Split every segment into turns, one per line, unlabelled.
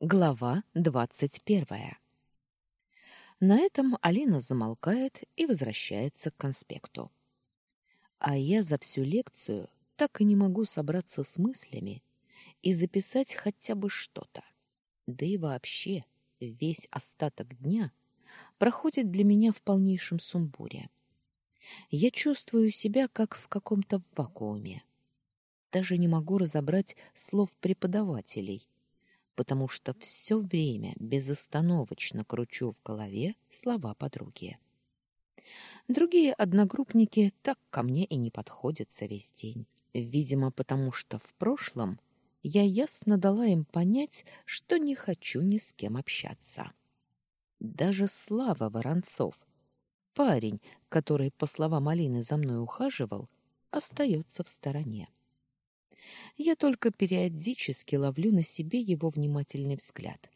Глава двадцать первая. На этом Алина замолкает и возвращается к конспекту. А я за всю лекцию так и не могу собраться с мыслями и записать хотя бы что-то. Да и вообще весь остаток дня проходит для меня в полнейшем сумбуре. Я чувствую себя как в каком-то вакууме. Даже не могу разобрать слов преподавателей — потому что все время безостановочно кручу в голове слова подруги. Другие одногруппники так ко мне и не подходятся весь день. Видимо, потому что в прошлом я ясно дала им понять, что не хочу ни с кем общаться. Даже Слава Воронцов, парень, который, по словам Алины, за мной ухаживал, остается в стороне. Я только периодически ловлю на себе его внимательный взгляд.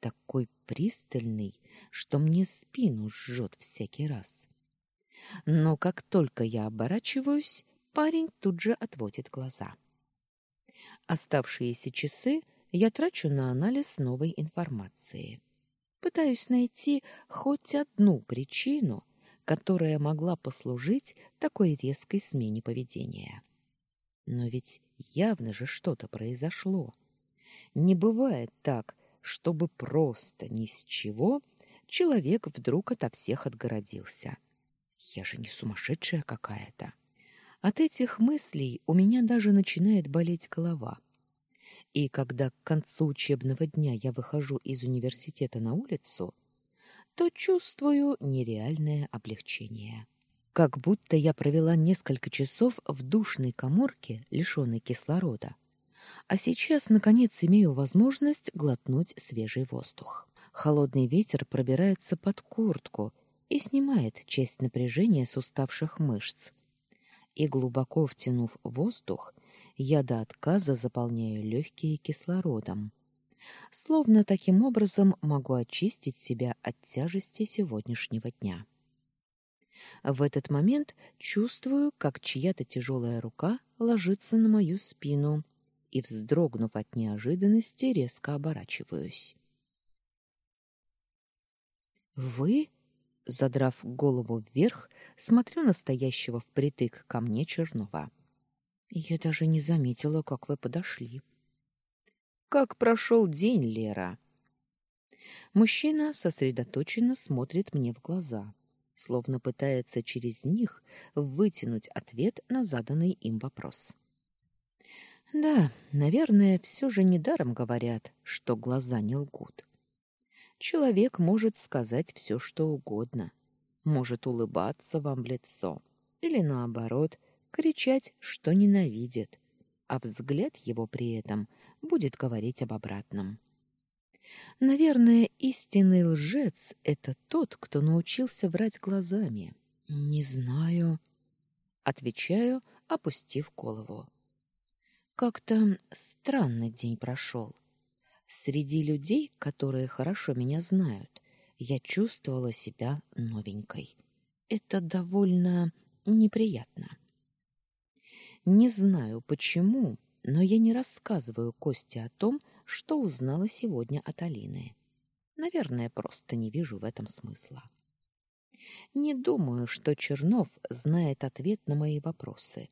Такой пристальный, что мне спину жжет всякий раз. Но как только я оборачиваюсь, парень тут же отводит глаза. Оставшиеся часы я трачу на анализ новой информации. Пытаюсь найти хоть одну причину, которая могла послужить такой резкой смене поведения. Но ведь явно же что-то произошло. Не бывает так, чтобы просто ни с чего человек вдруг ото всех отгородился. Я же не сумасшедшая какая-то. От этих мыслей у меня даже начинает болеть голова. И когда к концу учебного дня я выхожу из университета на улицу, то чувствую нереальное облегчение как будто я провела несколько часов в душной каморке, лишенной кислорода, а сейчас, наконец, имею возможность глотнуть свежий воздух. Холодный ветер пробирается под куртку и снимает часть напряжения с уставших мышц. И глубоко втянув воздух, я до отказа заполняю легкие кислородом. Словно таким образом могу очистить себя от тяжести сегодняшнего дня. В этот момент чувствую, как чья-то тяжелая рука ложится на мою спину, и, вздрогнув от неожиданности, резко оборачиваюсь. «Вы?» — задрав голову вверх, смотрю настоящего впритык ко мне Чернова. «Я даже не заметила, как вы подошли». «Как прошел день, Лера?» Мужчина сосредоточенно смотрит мне в глаза словно пытается через них вытянуть ответ на заданный им вопрос. Да, наверное, все же недаром говорят, что глаза не лгут. Человек может сказать все, что угодно, может улыбаться вам в лицо или наоборот кричать, что ненавидит, а взгляд его при этом будет говорить об обратном. Наверное, истинный лжец — это тот, кто научился врать глазами. Не знаю. Отвечаю, опустив голову. Как-то странный день прошел. Среди людей, которые хорошо меня знают, я чувствовала себя новенькой. Это довольно неприятно. Не знаю почему, но я не рассказываю Косте о том, что узнала сегодня от Алины. Наверное, просто не вижу в этом смысла. Не думаю, что Чернов знает ответ на мои вопросы.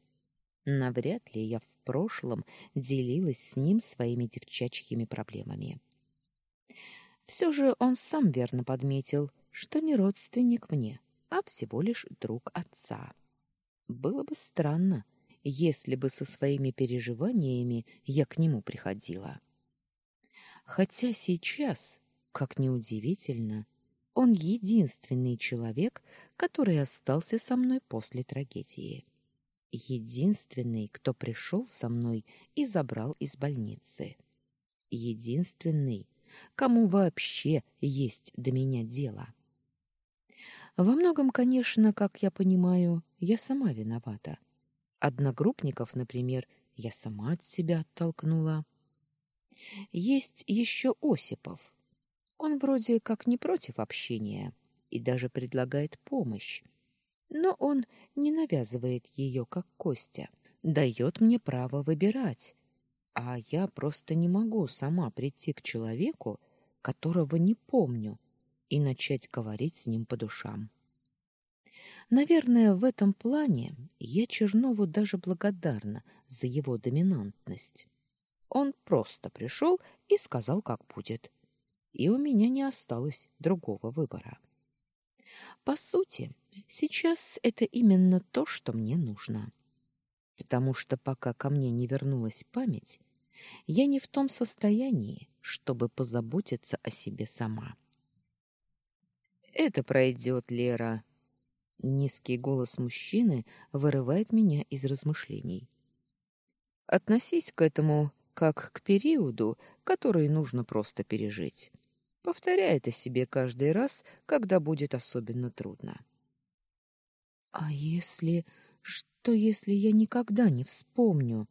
Навряд ли я в прошлом делилась с ним своими девчачьими проблемами. Все же он сам верно подметил, что не родственник мне, а всего лишь друг отца. Было бы странно, если бы со своими переживаниями я к нему приходила. Хотя сейчас, как ни удивительно, он единственный человек, который остался со мной после трагедии. Единственный, кто пришел со мной и забрал из больницы. Единственный, кому вообще есть до меня дело. Во многом, конечно, как я понимаю, я сама виновата. Одногруппников, например, я сама от себя оттолкнула. Есть еще Осипов. Он вроде как не против общения и даже предлагает помощь. Но он не навязывает ее, как Костя, дает мне право выбирать. А я просто не могу сама прийти к человеку, которого не помню, и начать говорить с ним по душам. Наверное, в этом плане я Чернову даже благодарна за его доминантность. Он просто пришел и сказал, как будет. И у меня не осталось другого выбора. По сути, сейчас это именно то, что мне нужно. Потому что пока ко мне не вернулась память, я не в том состоянии, чтобы позаботиться о себе сама. «Это пройдет, Лера», Низкий голос мужчины вырывает меня из размышлений. Относись к этому как к периоду, который нужно просто пережить. Повторяй это себе каждый раз, когда будет особенно трудно. А если что если я никогда не вспомню?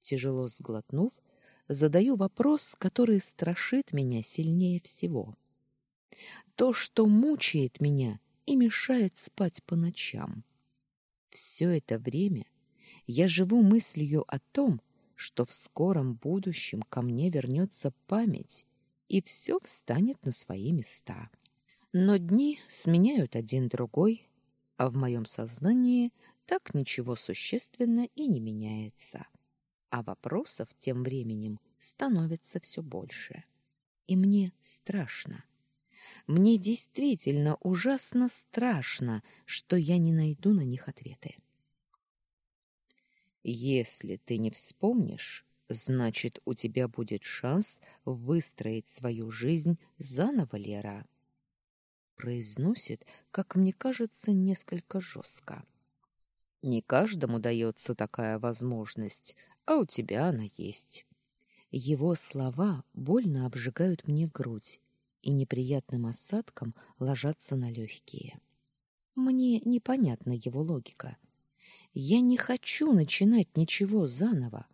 Тяжело сглотнув, задаю вопрос, который страшит меня сильнее всего. То, что мучает меня, и мешает спать по ночам. Все это время я живу мыслью о том, что в скором будущем ко мне вернется память, и все встанет на свои места. Но дни сменяют один другой, а в моем сознании так ничего существенно и не меняется. А вопросов тем временем становится все больше. И мне страшно. Мне действительно ужасно страшно, что я не найду на них ответы. Если ты не вспомнишь, значит, у тебя будет шанс выстроить свою жизнь заново, Лера. Произносит, как мне кажется, несколько жестко. Не каждому дается такая возможность, а у тебя она есть. Его слова больно обжигают мне грудь, и неприятным осадком ложатся на легкие. Мне непонятна его логика. Я не хочу начинать ничего заново.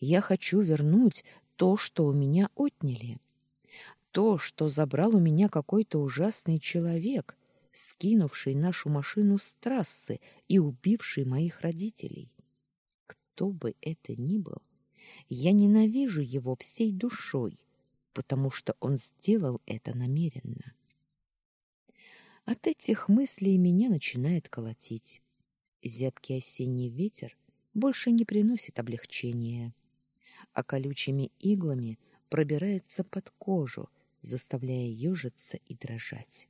Я хочу вернуть то, что у меня отняли. То, что забрал у меня какой-то ужасный человек, скинувший нашу машину с трассы и убивший моих родителей. Кто бы это ни был, я ненавижу его всей душой потому что он сделал это намеренно. От этих мыслей меня начинает колотить. Зябкий осенний ветер больше не приносит облегчения, а колючими иглами пробирается под кожу, заставляя ежиться и дрожать.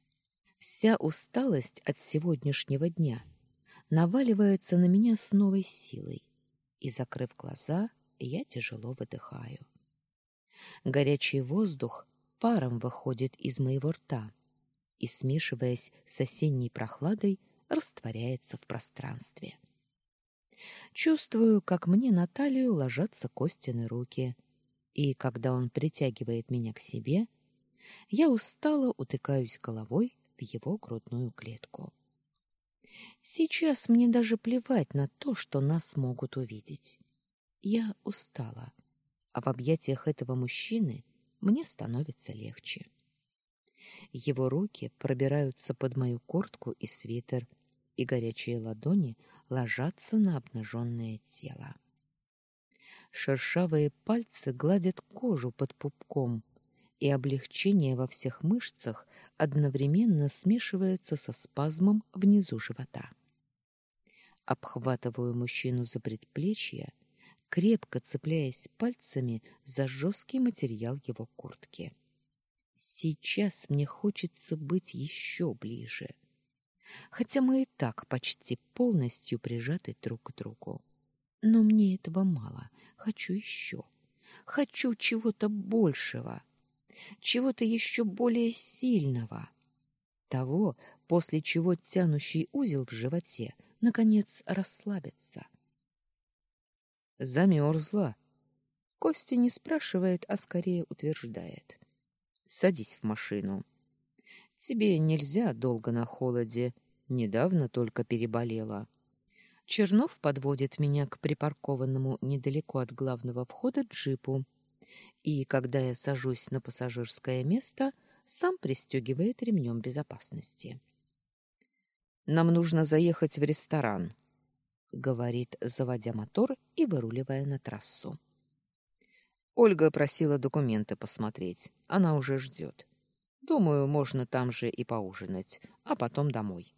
Вся усталость от сегодняшнего дня наваливается на меня с новой силой, и, закрыв глаза, я тяжело выдыхаю. Горячий воздух паром выходит из моего рта и, смешиваясь с осенней прохладой, растворяется в пространстве. Чувствую, как мне на талию ложатся Костины руки, и когда он притягивает меня к себе, я устало утыкаюсь головой в его грудную клетку. Сейчас мне даже плевать на то, что нас могут увидеть. Я устала а в объятиях этого мужчины мне становится легче. Его руки пробираются под мою куртку и свитер, и горячие ладони ложатся на обнаженное тело. Шершавые пальцы гладят кожу под пупком, и облегчение во всех мышцах одновременно смешивается со спазмом внизу живота. Обхватываю мужчину за предплечье крепко цепляясь пальцами за жесткий материал его куртки. Сейчас мне хочется быть еще ближе. Хотя мы и так почти полностью прижаты друг к другу. Но мне этого мало. Хочу еще. Хочу чего-то большего. Чего-то еще более сильного. Того, после чего тянущий узел в животе наконец расслабится. — Замерзла. Костя не спрашивает, а скорее утверждает. Садись в машину. Тебе нельзя долго на холоде. Недавно только переболела. Чернов подводит меня к припаркованному недалеко от главного входа джипу. И когда я сажусь на пассажирское место, сам пристегивает ремнем безопасности. Нам нужно заехать в ресторан, — говорит, заводя мотор и выруливая на трассу. Ольга просила документы посмотреть. Она уже ждет. Думаю, можно там же и поужинать, а потом домой.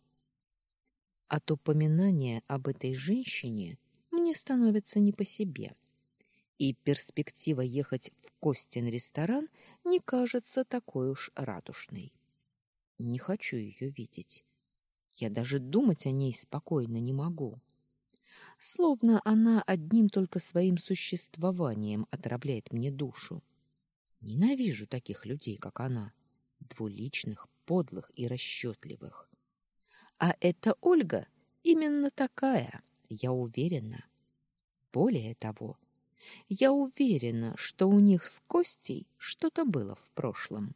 От упоминания об этой женщине мне становится не по себе. И перспектива ехать в Костин ресторан не кажется такой уж радушной. Не хочу ее видеть. Я даже думать о ней спокойно не могу. Словно она одним только своим существованием отравляет мне душу. Ненавижу таких людей, как она двуличных, подлых и расчетливых. А эта Ольга именно такая, я уверена. Более того, я уверена, что у них с Костей что-то было в прошлом.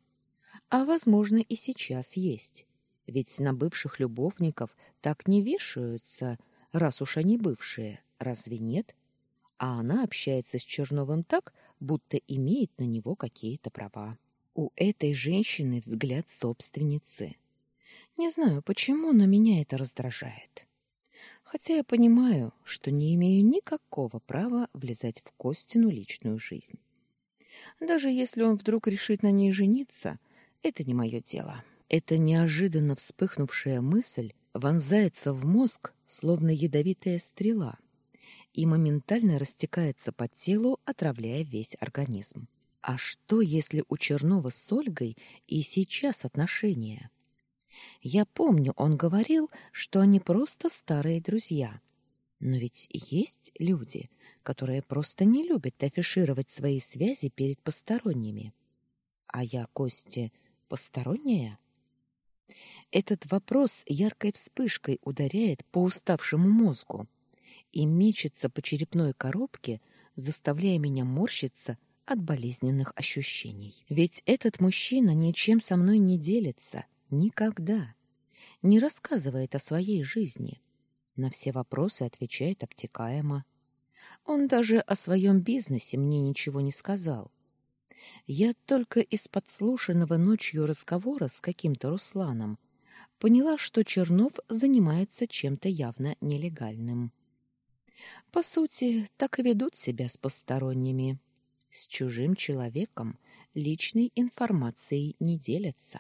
А, возможно, и сейчас есть. Ведь на бывших любовников так не вешаются, раз уж они бывшие, разве нет? А она общается с Черновым так, будто имеет на него какие-то права. У этой женщины взгляд собственницы. Не знаю почему, но меня это раздражает. Хотя я понимаю, что не имею никакого права влезать в Костину личную жизнь. Даже если он вдруг решит на ней жениться, это не мое дело. Эта неожиданно вспыхнувшая мысль вонзается в мозг, словно ядовитая стрела, и моментально растекается по телу, отравляя весь организм. А что, если у Чернова с Ольгой и сейчас отношения? Я помню, он говорил, что они просто старые друзья. Но ведь есть люди, которые просто не любят афишировать свои связи перед посторонними. А я, Косте, посторонняя? Этот вопрос яркой вспышкой ударяет по уставшему мозгу и мечется по черепной коробке, заставляя меня морщиться от болезненных ощущений. Ведь этот мужчина ничем со мной не делится, никогда. Не рассказывает о своей жизни. На все вопросы отвечает обтекаемо. Он даже о своем бизнесе мне ничего не сказал. Я только из подслушанного ночью разговора с каким-то Русланом поняла, что Чернов занимается чем-то явно нелегальным. По сути, так и ведут себя с посторонними. С чужим человеком личной информацией не делятся.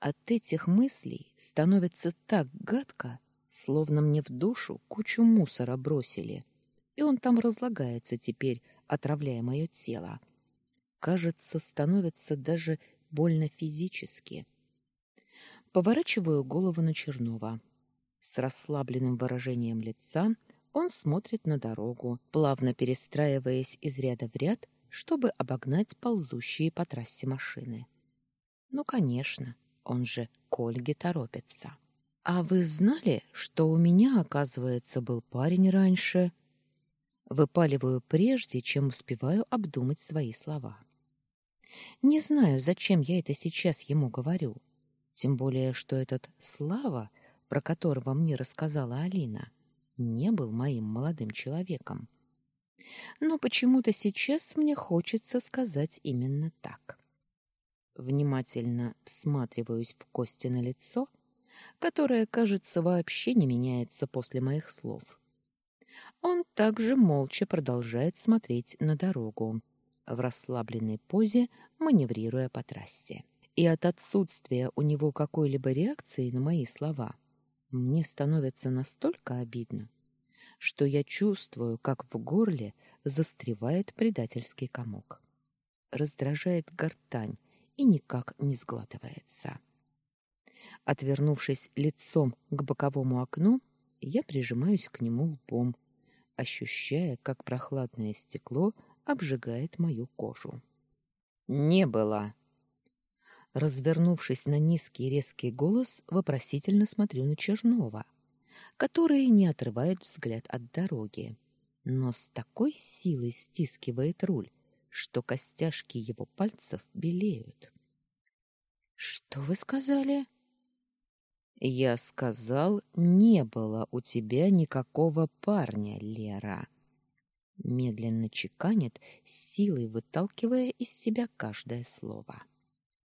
От этих мыслей становится так гадко, словно мне в душу кучу мусора бросили, и он там разлагается теперь, отравляя мое тело. Кажется, становится даже больно физически. Поворачиваю голову на Чернова. С расслабленным выражением лица он смотрит на дорогу, плавно перестраиваясь из ряда в ряд, чтобы обогнать ползущие по трассе машины. Ну, конечно, он же к Ольге торопится. А вы знали, что у меня, оказывается, был парень раньше? Выпаливаю прежде, чем успеваю обдумать свои слова. Не знаю, зачем я это сейчас ему говорю. Тем более, что этот Слава, про которого мне рассказала Алина, не был моим молодым человеком. Но почему-то сейчас мне хочется сказать именно так. Внимательно всматриваюсь в кости на лицо, которое, кажется, вообще не меняется после моих слов. Он также молча продолжает смотреть на дорогу, в расслабленной позе маневрируя по трассе. И от отсутствия у него какой-либо реакции на мои слова — мне становится настолько обидно, что я чувствую, как в горле застревает предательский комок. Раздражает гортань и никак не сглатывается. Отвернувшись лицом к боковому окну, я прижимаюсь к нему лбом, ощущая, как прохладное стекло обжигает мою кожу. «Не было!» Развернувшись на низкий резкий голос, вопросительно смотрю на Чернова, который не отрывает взгляд от дороги, но с такой силой стискивает руль, что костяшки его пальцев белеют. «Что вы сказали?» «Я сказал, не было у тебя никакого парня, Лера». Медленно чеканит, силой выталкивая из себя каждое слово.